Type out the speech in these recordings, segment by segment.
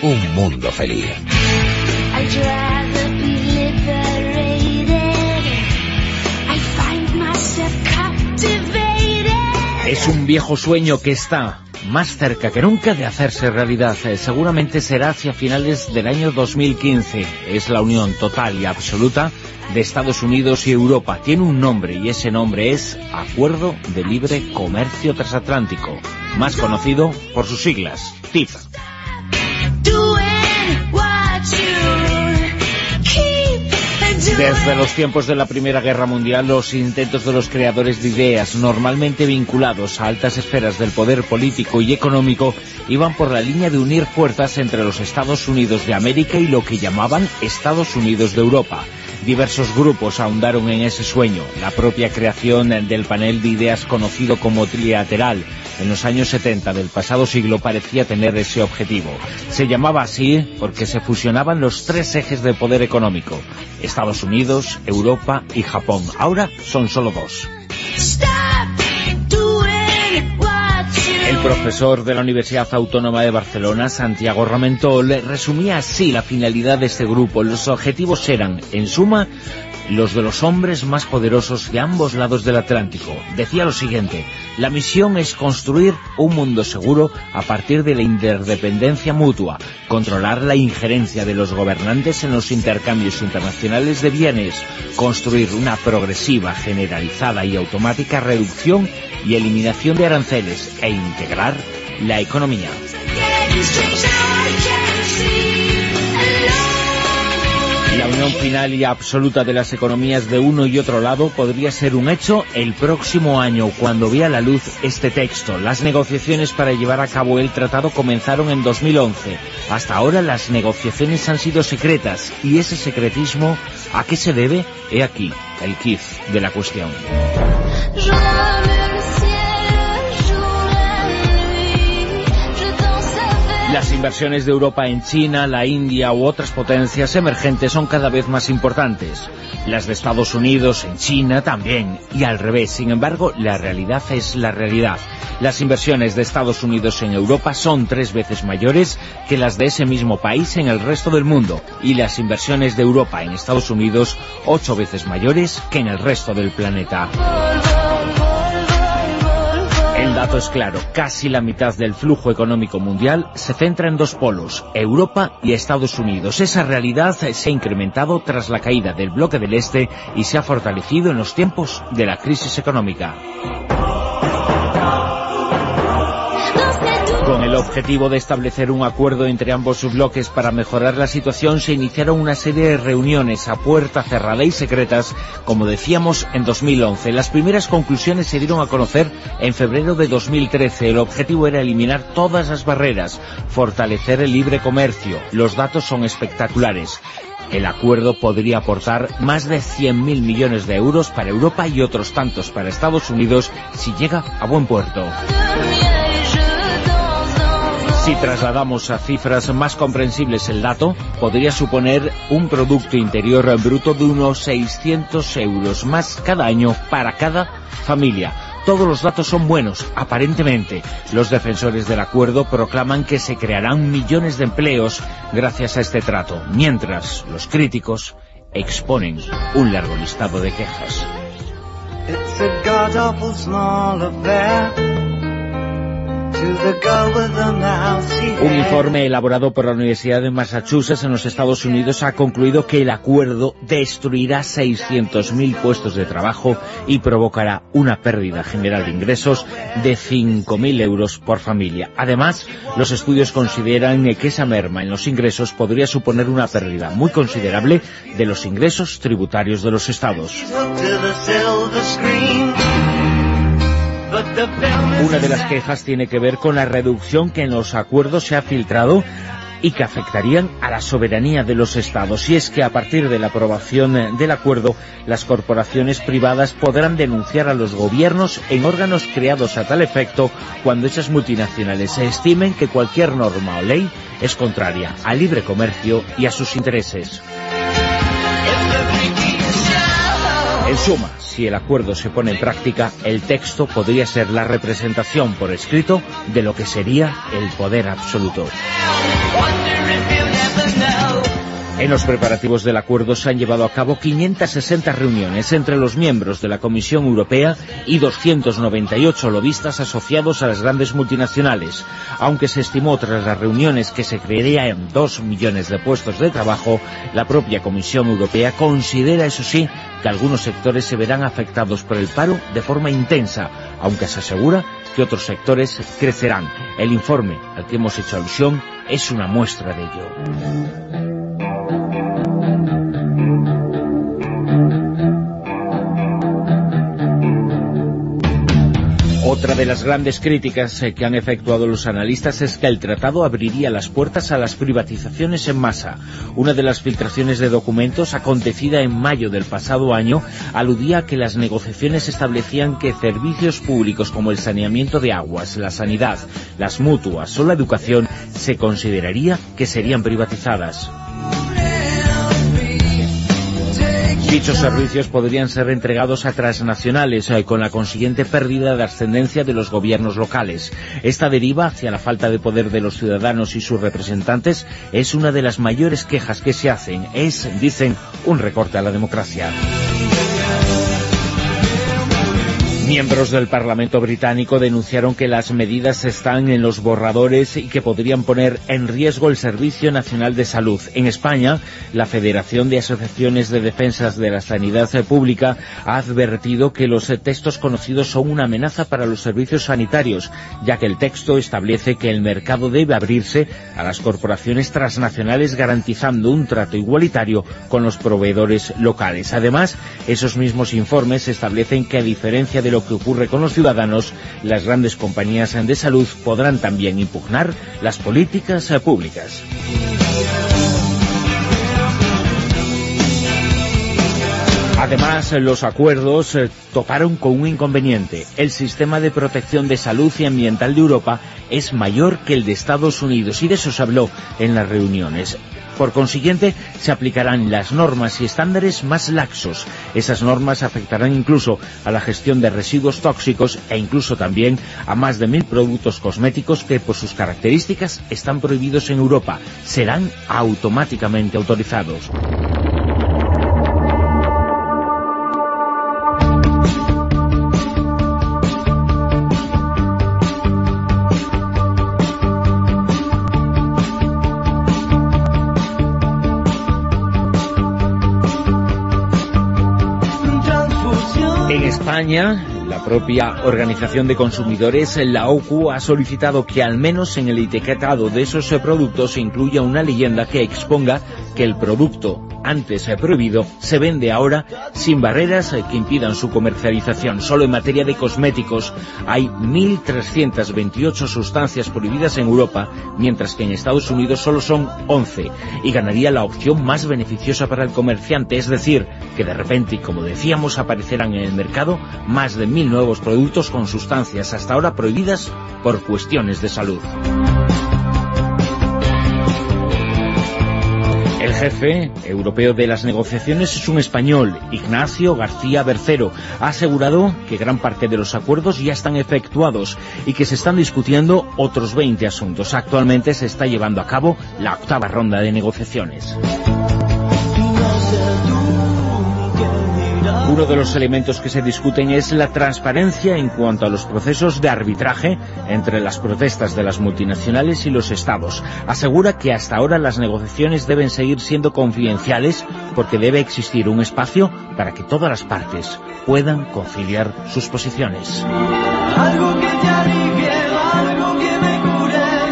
Un mundo feliz. Es un viejo sueño que está más cerca que nunca de hacerse realidad. Eh, seguramente será hacia finales del año 2015. Es la unión total y absoluta de Estados Unidos y Europa. Tiene un nombre y ese nombre es Acuerdo de Libre Comercio Transatlántico, más conocido por sus siglas, TIP. Desde los tiempos de la Primera Guerra Mundial, los intentos de los creadores de ideas, normalmente vinculados a altas esferas del poder político y económico, iban por la línea de unir fuerzas entre los Estados Unidos de América y lo que llamaban Estados Unidos de Europa. Diversos grupos ahondaron en ese sueño. La propia creación del panel de ideas conocido como trilateral en los años 70 del pasado siglo parecía tener ese objetivo. Se llamaba así porque se fusionaban los tres ejes de poder económico, Estados Unidos, Europa y Japón. Ahora son solo dos. El profesor de la Universidad Autónoma de Barcelona, Santiago Ramentol, resumía así la finalidad de este grupo. Los objetivos eran, en suma, los de los hombres más poderosos de ambos lados del Atlántico. Decía lo siguiente, la misión es construir un mundo seguro a partir de la interdependencia mutua, controlar la injerencia de los gobernantes en los intercambios internacionales de bienes, construir una progresiva, generalizada y automática reducción y eliminación de aranceles e integrar la economía. Final y absoluta de las economías de uno y otro lado podría ser un hecho el próximo año, cuando vea la luz este texto. Las negociaciones para llevar a cabo el tratado comenzaron en 2011. Hasta ahora las negociaciones han sido secretas, y ese secretismo, ¿a qué se debe? He aquí, el kit de la cuestión. Las inversiones de Europa en China, la India u otras potencias emergentes son cada vez más importantes. Las de Estados Unidos en China también, y al revés. Sin embargo, la realidad es la realidad. Las inversiones de Estados Unidos en Europa son tres veces mayores que las de ese mismo país en el resto del mundo, y las inversiones de Europa en Estados Unidos ocho veces mayores que en el resto del planeta. El dato es claro, casi la mitad del flujo económico mundial se centra en dos polos, Europa y Estados Unidos. Esa realidad se ha incrementado tras la caída del bloque del Este y se ha fortalecido en los tiempos de la crisis económica. Con el objetivo de establecer un acuerdo entre ambos bloques para mejorar la situación, se iniciaron una serie de reuniones a puerta cerrada y secretas, como decíamos, en 2011. Las primeras conclusiones se dieron a conocer en febrero de 2013. El objetivo era eliminar todas las barreras, fortalecer el libre comercio. Los datos son espectaculares. El acuerdo podría aportar más de 100.000 millones de euros para Europa y otros tantos para Estados Unidos si llega a buen puerto. Si trasladamos a cifras más comprensibles el dato, podría suponer un Producto Interior Bruto de unos 600 euros más cada año para cada familia. Todos los datos son buenos, aparentemente. Los defensores del acuerdo proclaman que se crearán millones de empleos gracias a este trato, mientras los críticos exponen un largo listado de quejas. Un informe elaborado por la Universidad de Massachusetts en los Estados Unidos ha concluido que el acuerdo destruirá 600.000 puestos de trabajo y provocará una pérdida general de ingresos de 5.000 euros por familia. Además, los estudios consideran que esa merma en los ingresos podría suponer una pérdida muy considerable de los ingresos tributarios de los estados. Una de las quejas tiene que ver con la reducción que en los acuerdos se ha filtrado y que afectarían a la soberanía de los estados. Y es que a partir de la aprobación del acuerdo, las corporaciones privadas podrán denunciar a los gobiernos en órganos creados a tal efecto cuando esas multinacionales se estimen que cualquier norma o ley es contraria al libre comercio y a sus intereses. En suma, si el acuerdo se pone en práctica, el texto podría ser la representación por escrito de lo que sería el poder absoluto. En los preparativos del acuerdo se han llevado a cabo 560 reuniones entre los miembros de la Comisión Europea y 298 lobistas asociados a las grandes multinacionales. Aunque se estimó tras las reuniones que se crearían dos millones de puestos de trabajo, la propia Comisión Europea considera, eso sí, que algunos sectores se verán afectados por el paro de forma intensa, aunque se asegura que otros sectores crecerán. El informe al que hemos hecho alusión es una muestra de ello. Otra de las grandes críticas eh, que han efectuado los analistas es que el tratado abriría las puertas a las privatizaciones en masa. Una de las filtraciones de documentos acontecida en mayo del pasado año aludía a que las negociaciones establecían que servicios públicos como el saneamiento de aguas, la sanidad, las mutuas o la educación se consideraría que serían privatizadas. Dichos servicios podrían ser entregados a transnacionales eh, con la consiguiente pérdida de ascendencia de los gobiernos locales. Esta deriva hacia la falta de poder de los ciudadanos y sus representantes es una de las mayores quejas que se hacen. Es, dicen, un recorte a la democracia. Miembros del Parlamento británico denunciaron que las medidas están en los borradores y que podrían poner en riesgo el Servicio Nacional de Salud. En España, la Federación de Asociaciones de Defensas de la Sanidad Pública ha advertido que los textos conocidos son una amenaza para los servicios sanitarios, ya que el texto establece que el mercado debe abrirse a las corporaciones transnacionales garantizando un trato igualitario con los proveedores locales. Además, esos mismos informes establecen que a diferencia de lo que ocurre con los ciudadanos, las grandes compañías de salud podrán también impugnar las políticas públicas. Además, los acuerdos eh, toparon con un inconveniente. El sistema de protección de salud y ambiental de Europa es mayor que el de Estados Unidos y de eso se habló en las reuniones. Por consiguiente, se aplicarán las normas y estándares más laxos. Esas normas afectarán incluso a la gestión de residuos tóxicos e incluso también a más de mil productos cosméticos que por sus características están prohibidos en Europa. Serán automáticamente autorizados. España, la propia Organización de Consumidores, la OCU, ha solicitado que al menos en el etiquetado de esos productos se incluya una leyenda que exponga que el producto antes prohibido, se vende ahora sin barreras que impidan su comercialización. Solo en materia de cosméticos hay 1.328 sustancias prohibidas en Europa, mientras que en Estados Unidos solo son 11, y ganaría la opción más beneficiosa para el comerciante, es decir, que de repente, como decíamos, aparecerán en el mercado más de 1.000 nuevos productos con sustancias hasta ahora prohibidas por cuestiones de salud. Jefe europeo de las negociaciones es un español, Ignacio García Bercero. Ha asegurado que gran parte de los acuerdos ya están efectuados y que se están discutiendo otros 20 asuntos. Actualmente se está llevando a cabo la octava ronda de negociaciones. Uno de los elementos que se discuten es la transparencia en cuanto a los procesos de arbitraje entre las protestas de las multinacionales y los estados. Asegura que hasta ahora las negociaciones deben seguir siendo confidenciales porque debe existir un espacio para que todas las partes puedan conciliar sus posiciones.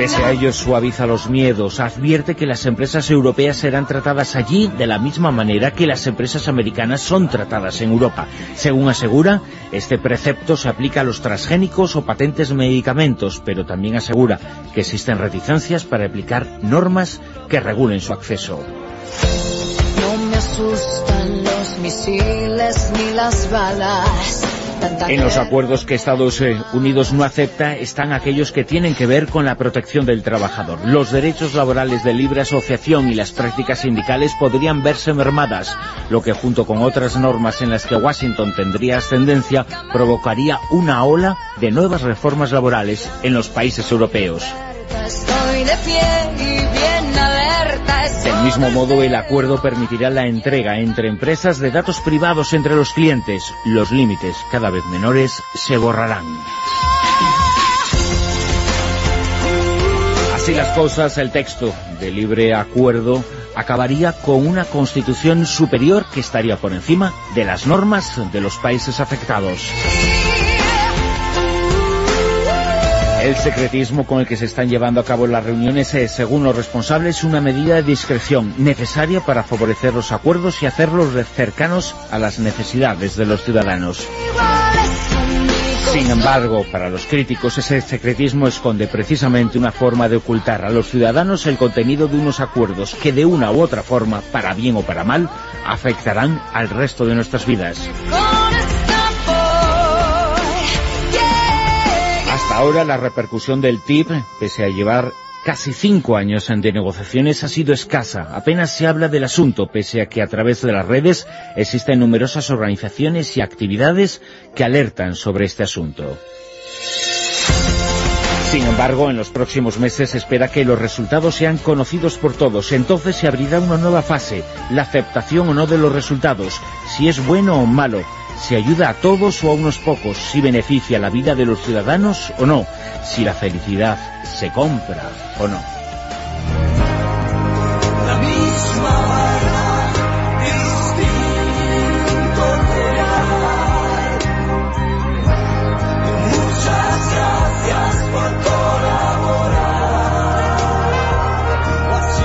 Pese a ello, suaviza los miedos, advierte que las empresas europeas serán tratadas allí de la misma manera que las empresas americanas son tratadas en Europa. Según asegura, este precepto se aplica a los transgénicos o patentes medicamentos, pero también asegura que existen reticencias para aplicar normas que regulen su acceso. No me asustan los misiles ni las balas en los acuerdos que Estados eh, Unidos no acepta están aquellos que tienen que ver con la protección del trabajador. Los derechos laborales de libre asociación y las prácticas sindicales podrían verse mermadas, lo que junto con otras normas en las que Washington tendría ascendencia provocaría una ola de nuevas reformas laborales en los países europeos. Del mismo modo, el acuerdo permitirá la entrega entre empresas de datos privados entre los clientes. Los límites, cada vez menores, se borrarán. Así las cosas, el texto de libre acuerdo acabaría con una constitución superior que estaría por encima de las normas de los países afectados. El secretismo con el que se están llevando a cabo las reuniones es, según los responsables, una medida de discreción necesaria para favorecer los acuerdos y hacerlos cercanos a las necesidades de los ciudadanos. Sin embargo, para los críticos, ese secretismo esconde precisamente una forma de ocultar a los ciudadanos el contenido de unos acuerdos que de una u otra forma, para bien o para mal, afectarán al resto de nuestras vidas. Ahora la repercusión del TIP, pese a llevar casi cinco años de negociaciones, ha sido escasa. Apenas se habla del asunto, pese a que a través de las redes existen numerosas organizaciones y actividades que alertan sobre este asunto. Sin embargo, en los próximos meses se espera que los resultados sean conocidos por todos. Entonces se abrirá una nueva fase, la aceptación o no de los resultados, si es bueno o malo, si ayuda a todos o a unos pocos, si beneficia la vida de los ciudadanos o no, si la felicidad se compra o no.